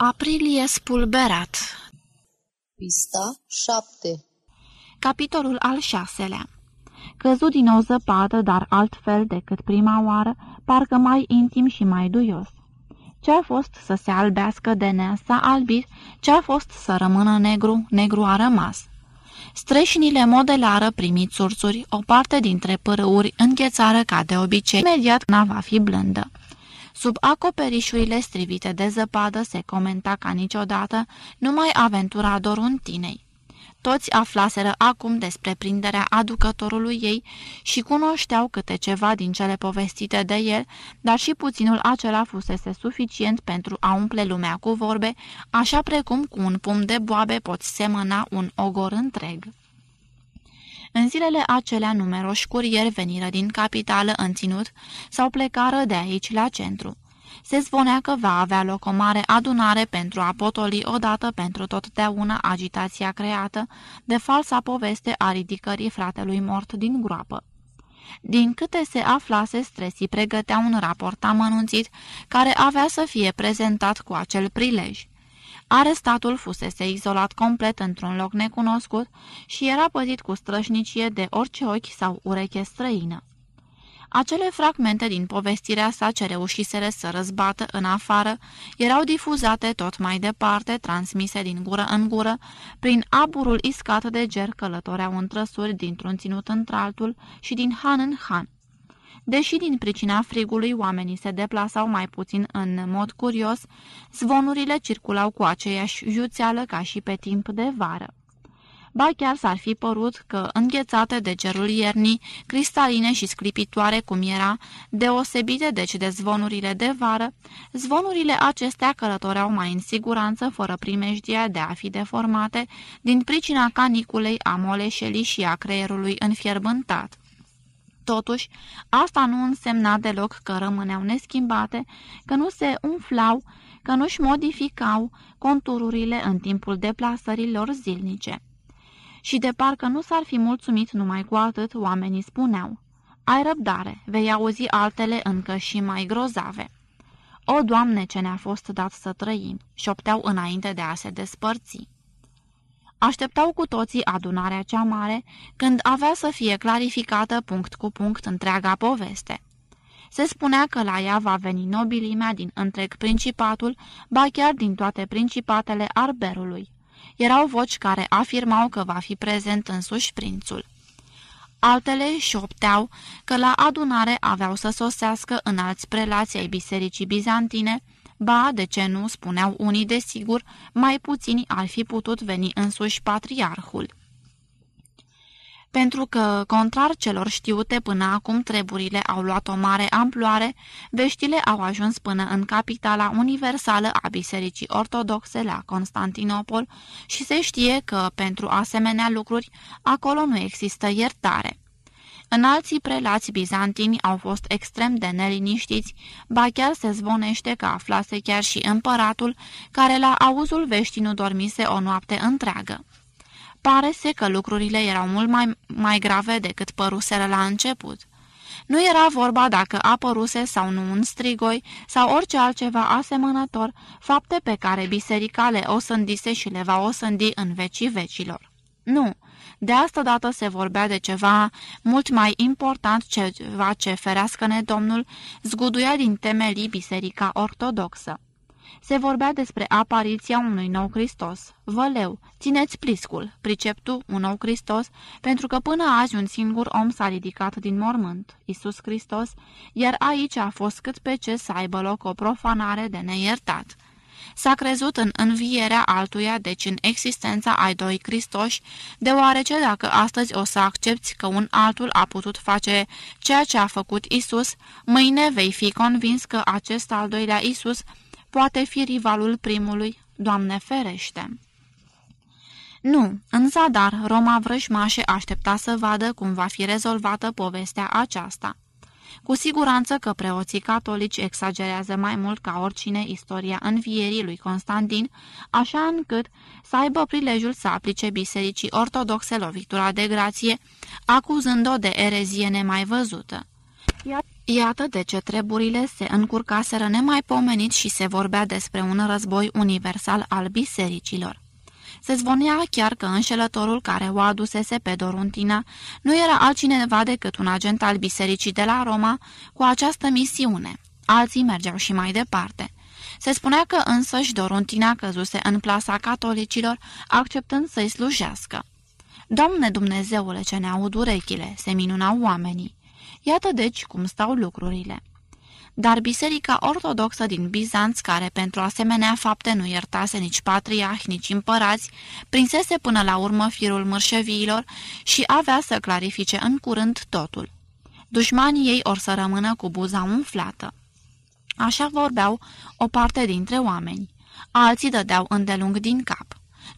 Aprilie spulberat Pista 7 Capitolul al șaselea Căzut din o zăpadă, dar altfel decât prima oară, parcă mai intim și mai duios. Ce-a fost să se albească de nea s-a albit, ce-a fost să rămână negru, negru a rămas. Streșinile modelară primit surțuri, o parte dintre părâuri înghețară ca de obicei, imediat n va fi blândă. Sub acoperișurile strivite de zăpadă se comenta ca niciodată numai aventura Doruntinei. Toți aflaseră acum despre prinderea aducătorului ei și cunoșteau câte ceva din cele povestite de el, dar și puținul acela fusese suficient pentru a umple lumea cu vorbe, așa precum cu un pum de boabe poți semăna un ogor întreg. În zilele acelea numeroși curieri veniră din capitală în ținut sau plecară de aici la centru. Se zvonea că va avea loc o mare adunare pentru a potoli odată pentru totdeauna agitația creată de falsa poveste a ridicării fratelui mort din groapă. Din câte se aflase, Stresi pregătea un raport amănunțit care avea să fie prezentat cu acel prilej. Arestatul fusese izolat complet într-un loc necunoscut și era păzit cu strășnicie de orice ochi sau ureche străină. Acele fragmente din povestirea sa ce reușiseră să răzbată în afară erau difuzate tot mai departe, transmise din gură în gură, prin aburul iscat de ger călătoreau în trăsuri dintr-un ținut într-altul și din han în han. Deși din pricina frigului oamenii se deplasau mai puțin în mod curios, zvonurile circulau cu aceeași juțeală ca și pe timp de vară. Ba chiar s-ar fi părut că, înghețate de cerul iernii, cristaline și sclipitoare cum era, deosebite deci de zvonurile de vară, zvonurile acestea călătoreau mai în siguranță, fără primejdia de a fi deformate, din pricina caniculei, a moleșelii și a creierului înfierbântat. Totuși, asta nu însemna deloc că rămâneau neschimbate, că nu se umflau, că nu-și modificau contururile în timpul deplasărilor zilnice. Și de parcă nu s-ar fi mulțumit numai cu atât, oamenii spuneau. Ai răbdare, vei auzi altele încă și mai grozave. O, Doamne, ce ne-a fost dat să trăim!" șopteau înainte de a se despărți. Așteptau cu toții adunarea cea mare, când avea să fie clarificată punct cu punct întreaga poveste. Se spunea că la ea va veni nobilimea din întreg principatul, ba chiar din toate principatele arberului. Erau voci care afirmau că va fi prezent însuși prințul. Altele șopteau că la adunare aveau să sosească în alți prelații ai bisericii bizantine, ba, de ce nu, spuneau unii de sigur, mai puțini ar fi putut veni însuși patriarhul pentru că, contrar celor știute până acum, treburile au luat o mare amploare, veștile au ajuns până în capitala universală a Bisericii Ortodoxe la Constantinopol și se știe că, pentru asemenea lucruri, acolo nu există iertare. În alții prelați bizantini au fost extrem de neliniștiți, ba chiar se zvonește că aflase chiar și împăratul, care la auzul veștii nu dormise o noapte întreagă. Pare se că lucrurile erau mult mai, mai grave decât păruseră la început. Nu era vorba dacă apăruse sau nu un strigoi sau orice altceva asemănător, fapte pe care biserica le osândise și le va osândi în vecii vecilor. Nu, de asta dată se vorbea de ceva mult mai important, ceva ce, ferească-ne Domnul, zguduia din temelii biserica ortodoxă. Se vorbea despre apariția unui nou Hristos. Văleu, țineți pliscul, pricep tu un nou Hristos, pentru că până azi un singur om s-a ridicat din mormânt, Isus Hristos, iar aici a fost cât pe ce să aibă loc o profanare de neiertat. S-a crezut în învierea altuia, deci în existența ai doi Cristoși, deoarece dacă astăzi o să accepti că un altul a putut face ceea ce a făcut Isus, mâine vei fi convins că acest al doilea Isus poate fi rivalul primului, Doamne ferește. Nu, în zadar, Roma vrăjmașe aștepta să vadă cum va fi rezolvată povestea aceasta. Cu siguranță că preoții catolici exagerează mai mult ca oricine istoria învierii lui Constantin, așa încât să aibă prilejul să aplice bisericii ortodoxe lovitura de grație, acuzând-o de erezie nemai văzută. Iar Iată de ce treburile se încurcaseră nemaipomenit și se vorbea despre un război universal al bisericilor. Se zvonea chiar că înșelătorul care o adusese pe Doruntina nu era altcineva decât un agent al bisericii de la Roma cu această misiune. Alții mergeau și mai departe. Se spunea că însăși Doruntina căzuse în plasa catolicilor, acceptând să-i slujească. Doamne Dumnezeule ce ne aud urechile, se minunau oamenii. Iată deci cum stau lucrurile. Dar biserica ortodoxă din Bizanț, care pentru asemenea fapte nu iertase nici patriarhi, nici împărați, prinsese până la urmă firul mărșăviilor și avea să clarifice în curând totul. Dușmanii ei or să rămână cu buza umflată. Așa vorbeau o parte dintre oameni. Alții dădeau îndelung din cap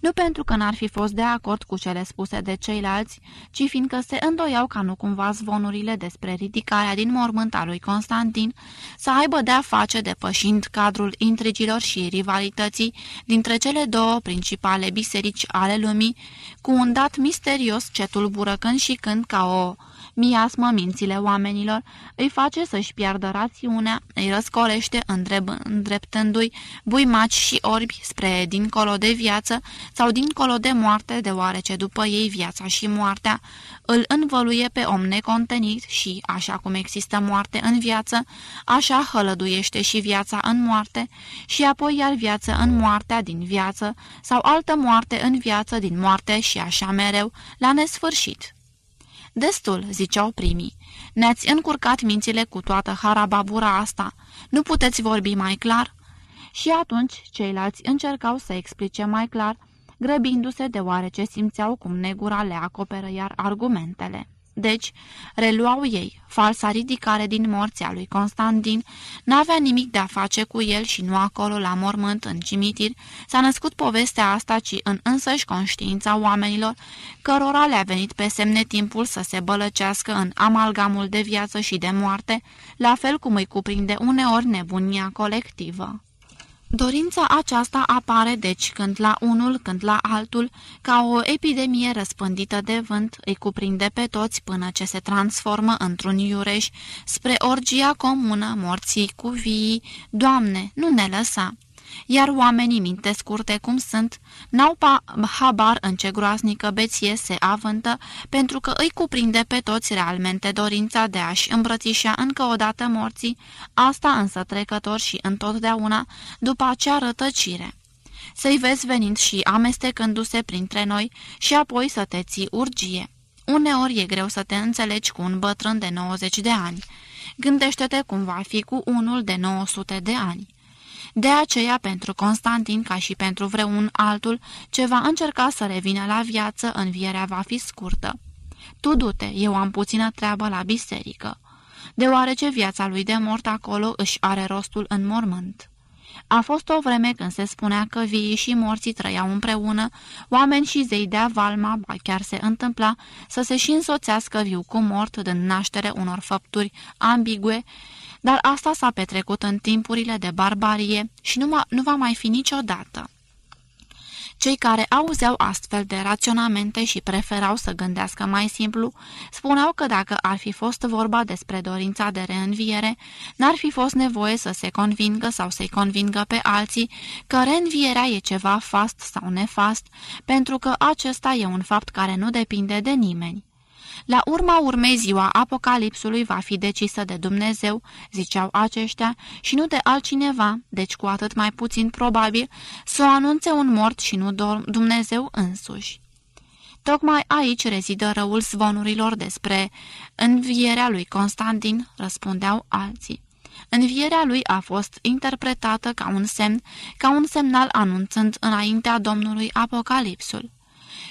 nu pentru că n-ar fi fost de acord cu cele spuse de ceilalți, ci fiindcă se îndoiau ca nu cumva zvonurile despre ridicarea din mormânt a lui Constantin să aibă de-a face depășind cadrul intrigilor și rivalității dintre cele două principale biserici ale lumii, cu un dat misterios ce tulbură când și când ca o miasmă mințile oamenilor, îi face să-și piardă rațiunea, îi răscolește îndreptându-i buimaci și orbi spre dincolo de viață sau dincolo de moarte, deoarece după ei viața și moartea îl învăluie pe om necontenit și, așa cum există moarte în viață, așa hălăduiește și viața în moarte și apoi iar viață în moartea din viață sau altă moarte în viață din moarte și așa mereu, la nesfârșit. Destul, ziceau primii. Ne-ați încurcat mințile cu toată harababura asta. Nu puteți vorbi mai clar?" Și atunci ceilalți încercau să explice mai clar, grăbindu-se deoarece simțeau cum negura le acoperă iar argumentele. Deci, reluau ei, falsa ridicare din morția lui Constantin n-avea nimic de a face cu el și nu acolo la mormânt în cimitir s-a născut povestea asta, ci în însăși conștiința oamenilor, cărora le-a venit pe semne timpul să se bălăcească în amalgamul de viață și de moarte, la fel cum îi cuprinde uneori nebunia colectivă. Dorința aceasta apare deci când la unul, când la altul, ca o epidemie răspândită de vânt, îi cuprinde pe toți până ce se transformă într-un iureș spre orgia comună morții cu vii. Doamne, nu ne lăsa! Iar oamenii minte scurte cum sunt, n-au habar în ce groaznică beție se avântă, pentru că îi cuprinde pe toți realmente dorința de a-și îmbrățișa încă o dată morții, asta însă trecător și întotdeauna după acea rătăcire. Să-i vezi venind și amestecându-se printre noi și apoi să te ții urgie. Uneori e greu să te înțelegi cu un bătrân de 90 de ani. Gândește-te cum va fi cu unul de 900 de ani. De aceea, pentru Constantin, ca și pentru vreun altul, ce va încerca să revină la viață, învierea va fi scurtă. Tu du-te, eu am puțină treabă la biserică, deoarece viața lui de mort acolo își are rostul în mormânt. A fost o vreme când se spunea că vii și morții trăiau împreună, oameni și zei de valma, ba chiar se întâmpla să se și însoțească viu cu mort, dând naștere unor făpturi ambigue, dar asta s-a petrecut în timpurile de barbarie și nu, nu va mai fi niciodată. Cei care auzeau astfel de raționamente și preferau să gândească mai simplu, spuneau că dacă ar fi fost vorba despre dorința de reînviere, n-ar fi fost nevoie să se convingă sau să-i convingă pe alții că reînvierea e ceva fast sau nefast, pentru că acesta e un fapt care nu depinde de nimeni. La urma urmei ziua apocalipsului va fi decisă de Dumnezeu, ziceau aceștia, și nu de altcineva, deci cu atât mai puțin probabil, să o anunțe un mort și nu Dumnezeu însuși. Tocmai aici rezidă răul zvonurilor despre învierea lui Constantin, răspundeau alții. Învierea lui a fost interpretată ca un semn, ca un semnal anunțând înaintea Domnului Apocalipsul.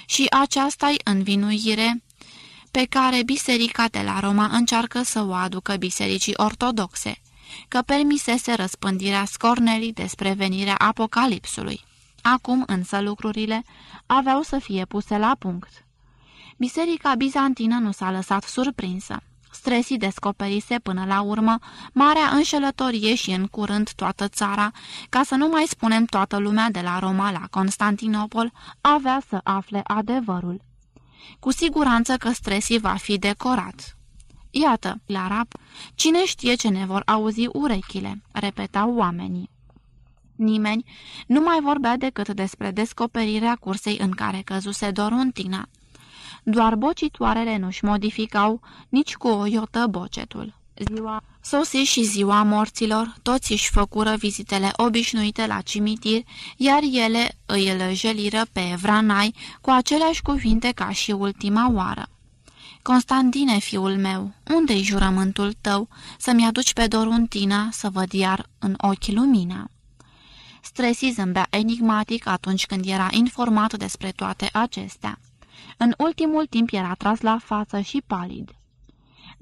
Și aceasta-i învinuire pe care biserica de la Roma încearcă să o aducă bisericii ortodoxe, că permisese răspândirea scornelii despre venirea apocalipsului. Acum însă lucrurile aveau să fie puse la punct. Biserica bizantină nu s-a lăsat surprinsă. Stresii descoperise până la urmă marea înșelătorie și în curând toată țara, ca să nu mai spunem toată lumea de la Roma la Constantinopol, avea să afle adevărul. Cu siguranță că Stresi va fi decorat. Iată, la rap, cine știe ce ne vor auzi urechile, repetau oamenii. Nimeni nu mai vorbea decât despre descoperirea cursei în care căzuse Doruntina. Doar bocitoarele nu-și modificau nici cu o iotă bocetul. Ziua sosi și ziua morților, toți își făcură vizitele obișnuite la cimitir, iar ele îi îl jeliră pe Vranai cu aceleași cuvinte ca și ultima oară. Constantine, fiul meu, unde-i jurământul tău să-mi aduci pe Doruntina să văd iar în ochi lumina?" Stresi zâmbea enigmatic atunci când era informat despre toate acestea. În ultimul timp era tras la față și palid.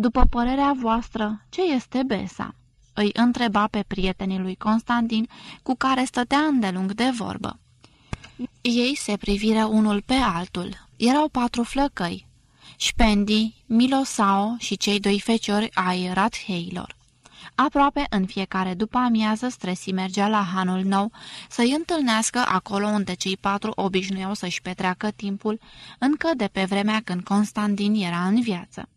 După părerea voastră, ce este Besa?" îi întreba pe prietenii lui Constantin, cu care stătea îndelung de vorbă. Ei se priviră unul pe altul. Erau patru flăcăi, Spendi, Milosao și cei doi feciori ai Ratheilor. Aproape în fiecare după amiază Stresi mergea la Hanul Nou să-i întâlnească acolo unde cei patru obișnuiau să-și petreacă timpul, încă de pe vremea când Constantin era în viață.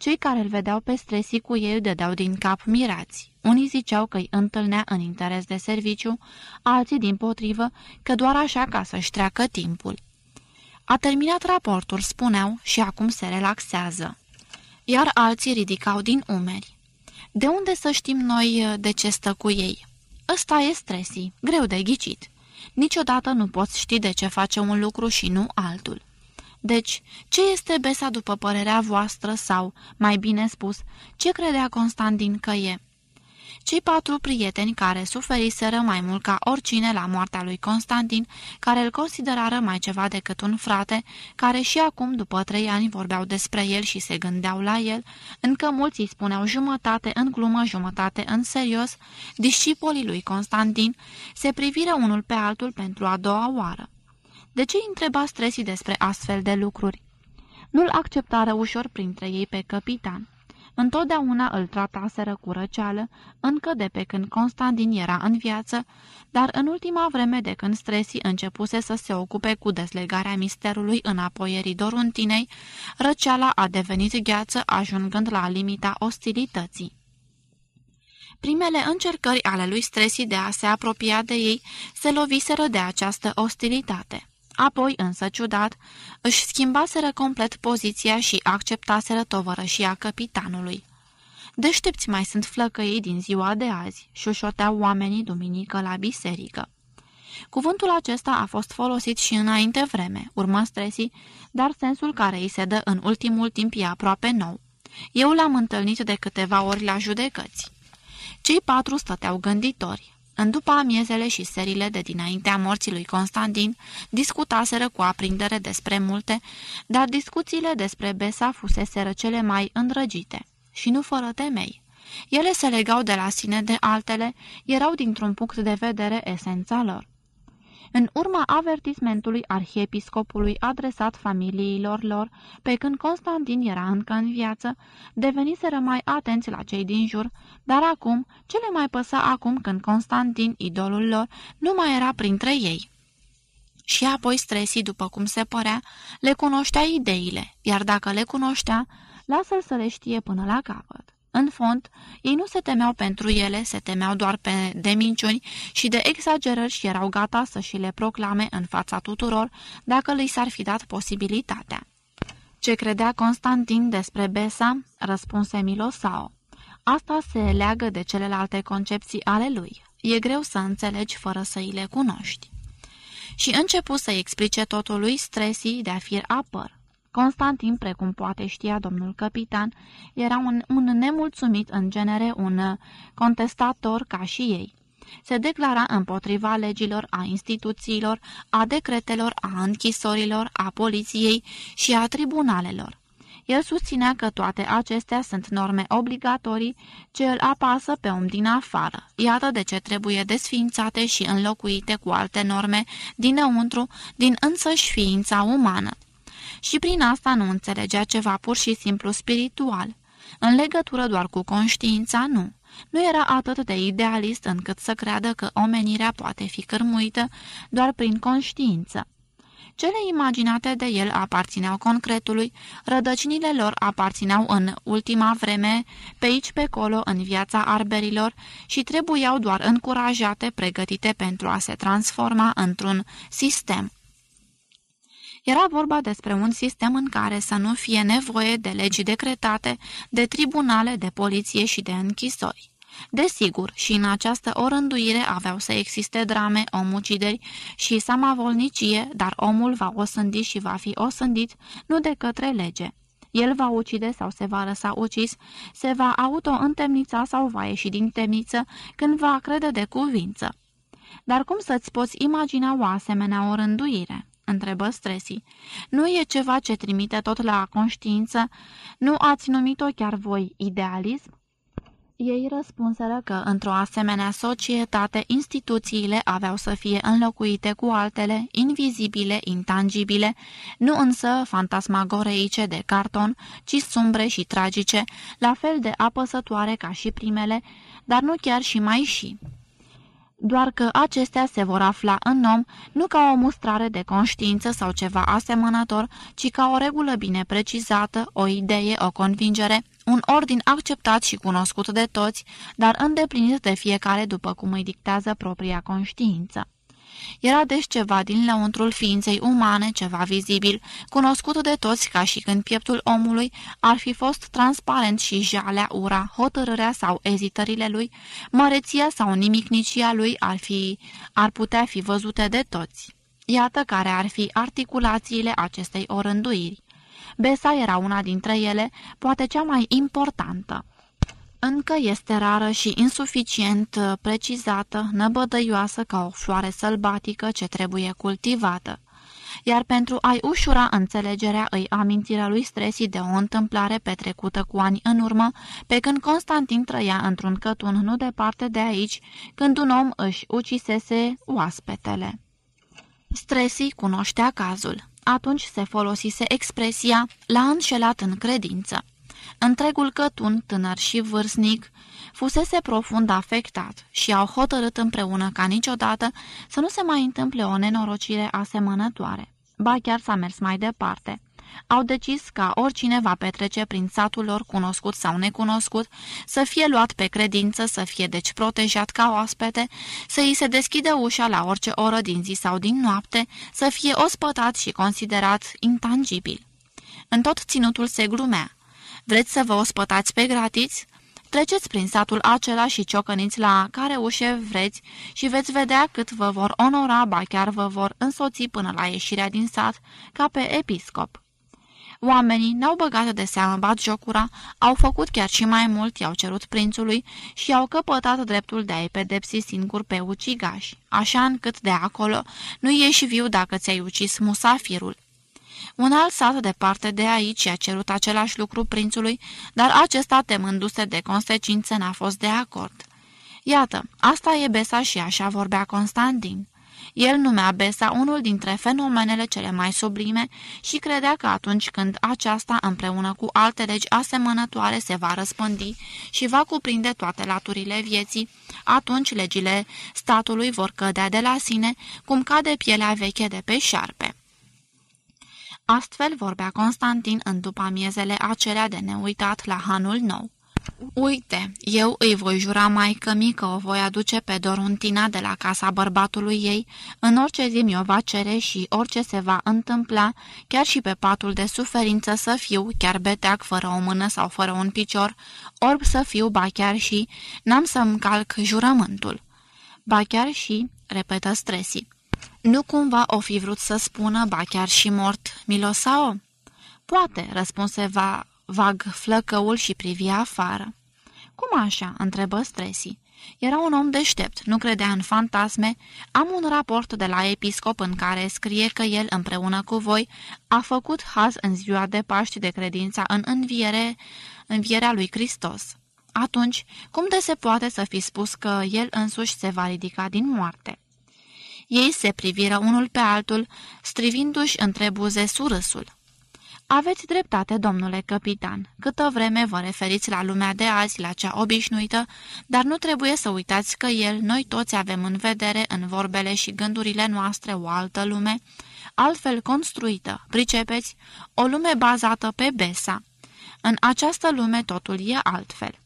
Cei care îl vedeau pe Stresi cu ei dădeau din cap mirați. Unii ziceau că îi întâlnea în interes de serviciu, alții din potrivă că doar așa ca să-și treacă timpul. A terminat raportul, spuneau, și acum se relaxează. Iar alții ridicau din umeri. De unde să știm noi uh, de ce stă cu ei? Ăsta e stresi, greu de ghicit. Niciodată nu poți ști de ce face un lucru și nu altul. Deci, ce este Besa după părerea voastră sau, mai bine spus, ce credea Constantin că e? Cei patru prieteni care suferiseră mai mult ca oricine la moartea lui Constantin, care îl considerară mai ceva decât un frate, care și acum, după trei ani, vorbeau despre el și se gândeau la el, încă mulți îi spuneau jumătate în glumă, jumătate în serios, discipolii lui Constantin se priviră unul pe altul pentru a doua oară. De ce îi întreba stresii despre astfel de lucruri? Nu-l acceptară ușor printre ei pe capitan. Întotdeauna îl trataseră cu răceală, încă de pe când Constantin era în viață, dar în ultima vreme de când Stresi începuse să se ocupe cu deslegarea misterului înapoierii Doruntinei, răceala a devenit gheață ajungând la limita ostilității. Primele încercări ale lui Stresi de a se apropia de ei se loviseră de această ostilitate. Apoi, însă ciudat, își schimbaseră complet poziția și acceptaseră tovărășia capitanului. Deștepți mai sunt flăcăii din ziua de azi, șușoteau oamenii duminică la biserică. Cuvântul acesta a fost folosit și înainte vreme, urmă stresii, dar sensul care îi se dă în ultimul timp e aproape nou. Eu l-am întâlnit de câteva ori la judecăți. Cei patru stăteau gânditori. În după amiezele și serile de dinaintea morții lui Constantin, discutaseră cu aprindere despre multe, dar discuțiile despre Besa fuseseră cele mai îndrăgite și nu fără temei. Ele se legau de la sine de altele, erau dintr-un punct de vedere esența lor. În urma avertismentului arhiepiscopului adresat familiilor lor, pe când Constantin era încă în viață, deveniseră mai atenți la cei din jur, dar acum, ce le mai păsa acum când Constantin, idolul lor, nu mai era printre ei? Și apoi Stresi, după cum se părea, le cunoștea ideile, iar dacă le cunoștea, lasă-l să le știe până la capăt. În fond, ei nu se temeau pentru ele, se temeau doar pe de minciuni și de exagerări și erau gata să și le proclame în fața tuturor dacă li s-ar fi dat posibilitatea. Ce credea Constantin despre Besa? răspunse Milosao. Asta se leagă de celelalte concepții ale lui. E greu să înțelegi fără să îi le cunoști. Și începu să-i explice totul lui Stresii de a fir apăr. Constantin, precum poate știa domnul capitan, era un, un nemulțumit în genere, un contestator ca și ei. Se declara împotriva legilor, a instituțiilor, a decretelor, a închisorilor, a poliției și a tribunalelor. El susținea că toate acestea sunt norme obligatorii ce îl apasă pe om din afară. Iată de ce trebuie desființate și înlocuite cu alte norme dinăuntru, din însăși ființa umană și prin asta nu înțelegea ceva pur și simplu spiritual. În legătură doar cu conștiința, nu. Nu era atât de idealist încât să creadă că omenirea poate fi cărmuită doar prin conștiință. Cele imaginate de el aparțineau concretului, rădăcinile lor aparțineau în ultima vreme, pe aici pe colo, în viața arberilor și trebuiau doar încurajate, pregătite pentru a se transforma într-un sistem. Era vorba despre un sistem în care să nu fie nevoie de legi decretate, de tribunale, de poliție și de închisori. Desigur, și în această orânduire aveau să existe drame, omucideri și samavolnicie, dar omul va osândi și va fi osândit nu de către lege. El va ucide sau se va lăsa ucis, se va auto-întemnița sau va ieși din temniță când va crede de cuvință. Dar cum să-ți poți imagina o asemenea orânduire? Întrebă Stresi. Nu e ceva ce trimite tot la conștiință? Nu ați numit-o chiar voi idealism? Ei răspunseră că, într-o asemenea societate, instituțiile aveau să fie înlocuite cu altele, invizibile, intangibile, nu însă fantasmagoreice de carton, ci sumbre și tragice, la fel de apăsătoare ca și primele, dar nu chiar și mai și doar că acestea se vor afla în om nu ca o mustrare de conștiință sau ceva asemănător, ci ca o regulă bine precizată, o idee, o convingere, un ordin acceptat și cunoscut de toți, dar îndeplinit de fiecare după cum îi dictează propria conștiință. Era deci ceva din lăuntrul ființei umane, ceva vizibil, cunoscut de toți ca și când pieptul omului ar fi fost transparent și jalea, ura, hotărârea sau ezitările lui, măreția sau nimicnicia lui ar, fi, ar putea fi văzute de toți. Iată care ar fi articulațiile acestei orânduiri. Besa era una dintre ele, poate cea mai importantă. Încă este rară și insuficient uh, precizată, năbădăioasă ca o floare sălbatică ce trebuie cultivată. Iar pentru a-i ușura înțelegerea îi amintirea lui Stresi de o întâmplare petrecută cu ani în urmă, pe când Constantin trăia într-un cătun nu departe de aici, când un om își ucisese oaspetele. Stresi cunoștea cazul. Atunci se folosise expresia l-a înșelat în credință. Întregul cătun, tânăr și vârstnic, fusese profund afectat și au hotărât împreună ca niciodată să nu se mai întâmple o nenorocire asemănătoare. Ba chiar s-a mers mai departe. Au decis ca oricine va petrece prin satul lor cunoscut sau necunoscut să fie luat pe credință, să fie deci protejat ca oaspete, să îi se deschidă ușa la orice oră din zi sau din noapte, să fie ospătat și considerat intangibil. În tot ținutul se glumea. Vreți să vă ospătați pe gratis? Treceți prin satul acela și ciocăniți la care ușe vreți și veți vedea cât vă vor onora, ba chiar vă vor însoți până la ieșirea din sat, ca pe episcop. Oamenii n-au băgat de seamă bat jocura, au făcut chiar și mai mult, i-au cerut prințului și au căpătat dreptul de a-i pedepsi singur pe ucigași, așa încât de acolo nu ieși viu dacă ți-ai ucis musafirul. Un alt sat departe de aici a cerut același lucru prințului, dar acesta, temându-se de consecințe, n-a fost de acord. Iată, asta e Besa și așa vorbea Constantin. El numea Besa unul dintre fenomenele cele mai sublime și credea că atunci când aceasta, împreună cu alte legi asemănătoare, se va răspândi și va cuprinde toate laturile vieții, atunci legile statului vor cădea de la sine, cum cade pielea veche de pe șarpe. Astfel vorbea Constantin în după amiezele acelea de neuitat la hanul nou. Uite, eu îi voi jura mai mi că o voi aduce pe Doruntina de la casa bărbatului ei, în orice zi mi-o va cere și orice se va întâmpla, chiar și pe patul de suferință să fiu, chiar beteac fără o mână sau fără un picior, orb să fiu, ba chiar și, n-am să-mi calc jurământul. Ba chiar și, repetă Stresi. Nu cumva o fi vrut să spună, ba chiar și mort, Milosao? Poate, răspunse va, vag flăcăul și privia afară. Cum așa?" întrebă Stresi. Era un om deștept, nu credea în fantasme. Am un raport de la episcop în care scrie că el, împreună cu voi, a făcut haz în ziua de Paști de credința în înviere, învierea lui Hristos. Atunci, cum de se poate să fi spus că el însuși se va ridica din moarte? Ei se priviră unul pe altul, strivindu-și între buze surâsul. Aveți dreptate, domnule capitan. Câtă vreme vă referiți la lumea de azi, la cea obișnuită, dar nu trebuie să uitați că el, noi toți avem în vedere, în vorbele și gândurile noastre, o altă lume, altfel construită, pricepeți, o lume bazată pe Besa. În această lume totul e altfel.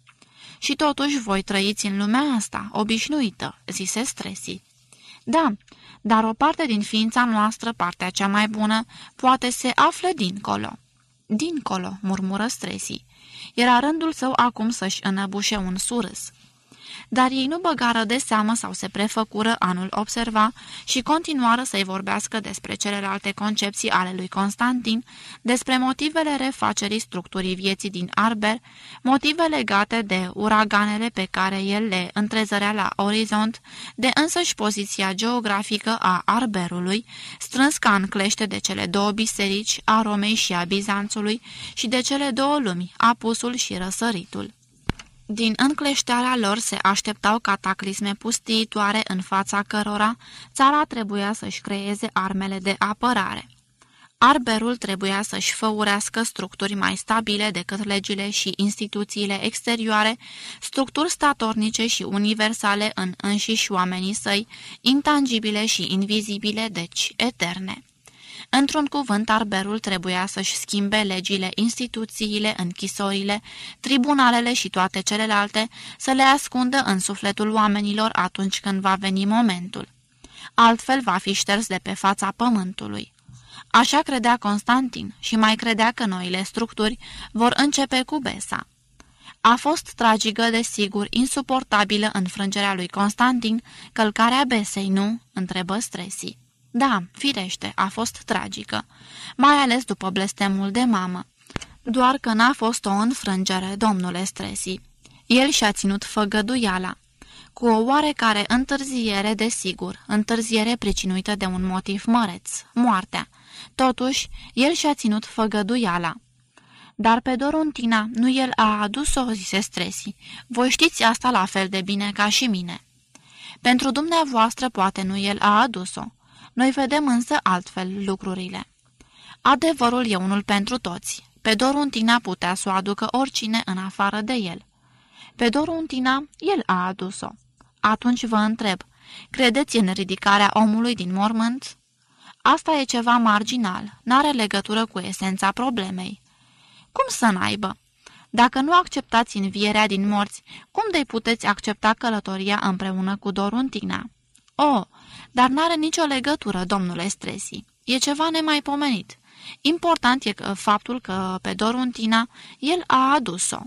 Și totuși voi trăiți în lumea asta, obișnuită, zise Stresi. Da, dar o parte din ființa noastră, partea cea mai bună, poate se află dincolo. Dincolo, murmură Stresi. Era rândul său acum să-și înăbușe un surâs dar ei nu băgară de seamă sau se prefăcură anul observa și continuară să-i vorbească despre celelalte concepții ale lui Constantin, despre motivele refacerii structurii vieții din Arber, motive legate de uraganele pe care el le întrezărea la orizont, de însăși poziția geografică a Arberului, strâns ca în clește de cele două biserici, a Romei și a Bizanțului, și de cele două lumi, apusul și răsăritul. Din încleștearea lor se așteptau cataclisme pustiitoare în fața cărora țara trebuia să-și creeze armele de apărare. Arberul trebuia să-și făurească structuri mai stabile decât legile și instituțiile exterioare, structuri statornice și universale în înșiși oamenii săi, intangibile și invizibile, deci eterne. Într-un cuvânt, arberul trebuia să-și schimbe legile, instituțiile, închisorile, tribunalele și toate celelalte, să le ascundă în sufletul oamenilor atunci când va veni momentul. Altfel va fi șters de pe fața pământului. Așa credea Constantin și mai credea că noile structuri vor începe cu Besa. A fost tragică, desigur, insuportabilă înfrângerea lui Constantin, călcarea Besei, nu? întrebă Stresi. Da, firește, a fost tragică, mai ales după blestemul de mamă. Doar că n-a fost o înfrângere, domnule Stresi. El și-a ținut făgăduiala. Cu o oarecare întârziere, desigur, întârziere pricinuită de un motiv măreț, moartea. Totuși, el și-a ținut făgăduiala. Dar pe Dorontina nu el a adus-o, zise Stresi. Voi știți asta la fel de bine ca și mine. Pentru dumneavoastră poate nu el a adus-o. Noi vedem însă altfel lucrurile. Adevărul e unul pentru toți. Pe Doruntina putea să o aducă oricine în afară de el. Pe Doruntina, el a adus-o. Atunci vă întreb, credeți în ridicarea omului din mormânt? Asta e ceva marginal, n-are legătură cu esența problemei. Cum să n-aibă? Dacă nu acceptați învierea din morți, cum de puteți accepta călătoria împreună cu Doruntina? Oh, dar n-are nicio legătură, domnule Stresi. E ceva nemaipomenit. Important e că faptul că pe Doruntina el a adus-o.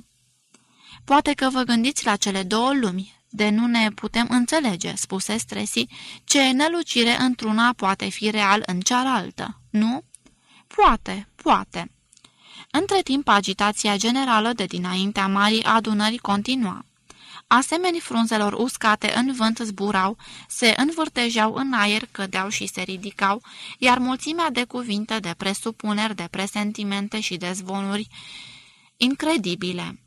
Poate că vă gândiți la cele două lumi, de nu ne putem înțelege, spuse Stresi, ce nelucire într-una poate fi real în cealaltă, nu? Poate, poate. Între timp, agitația generală de dinaintea marii adunări continua. Asemeni frunzelor uscate în vânt zburau, se învârtejau în aer, cădeau și se ridicau, iar mulțimea de cuvinte, de presupuneri, de presentimente și de zvonuri incredibile.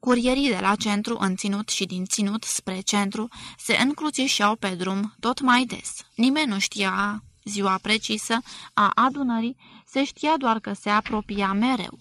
Curierii de la centru în ținut și din ținut spre centru se încrucișeau pe drum tot mai des. Nimeni nu știa ziua precisă a adunării, se știa doar că se apropia mereu.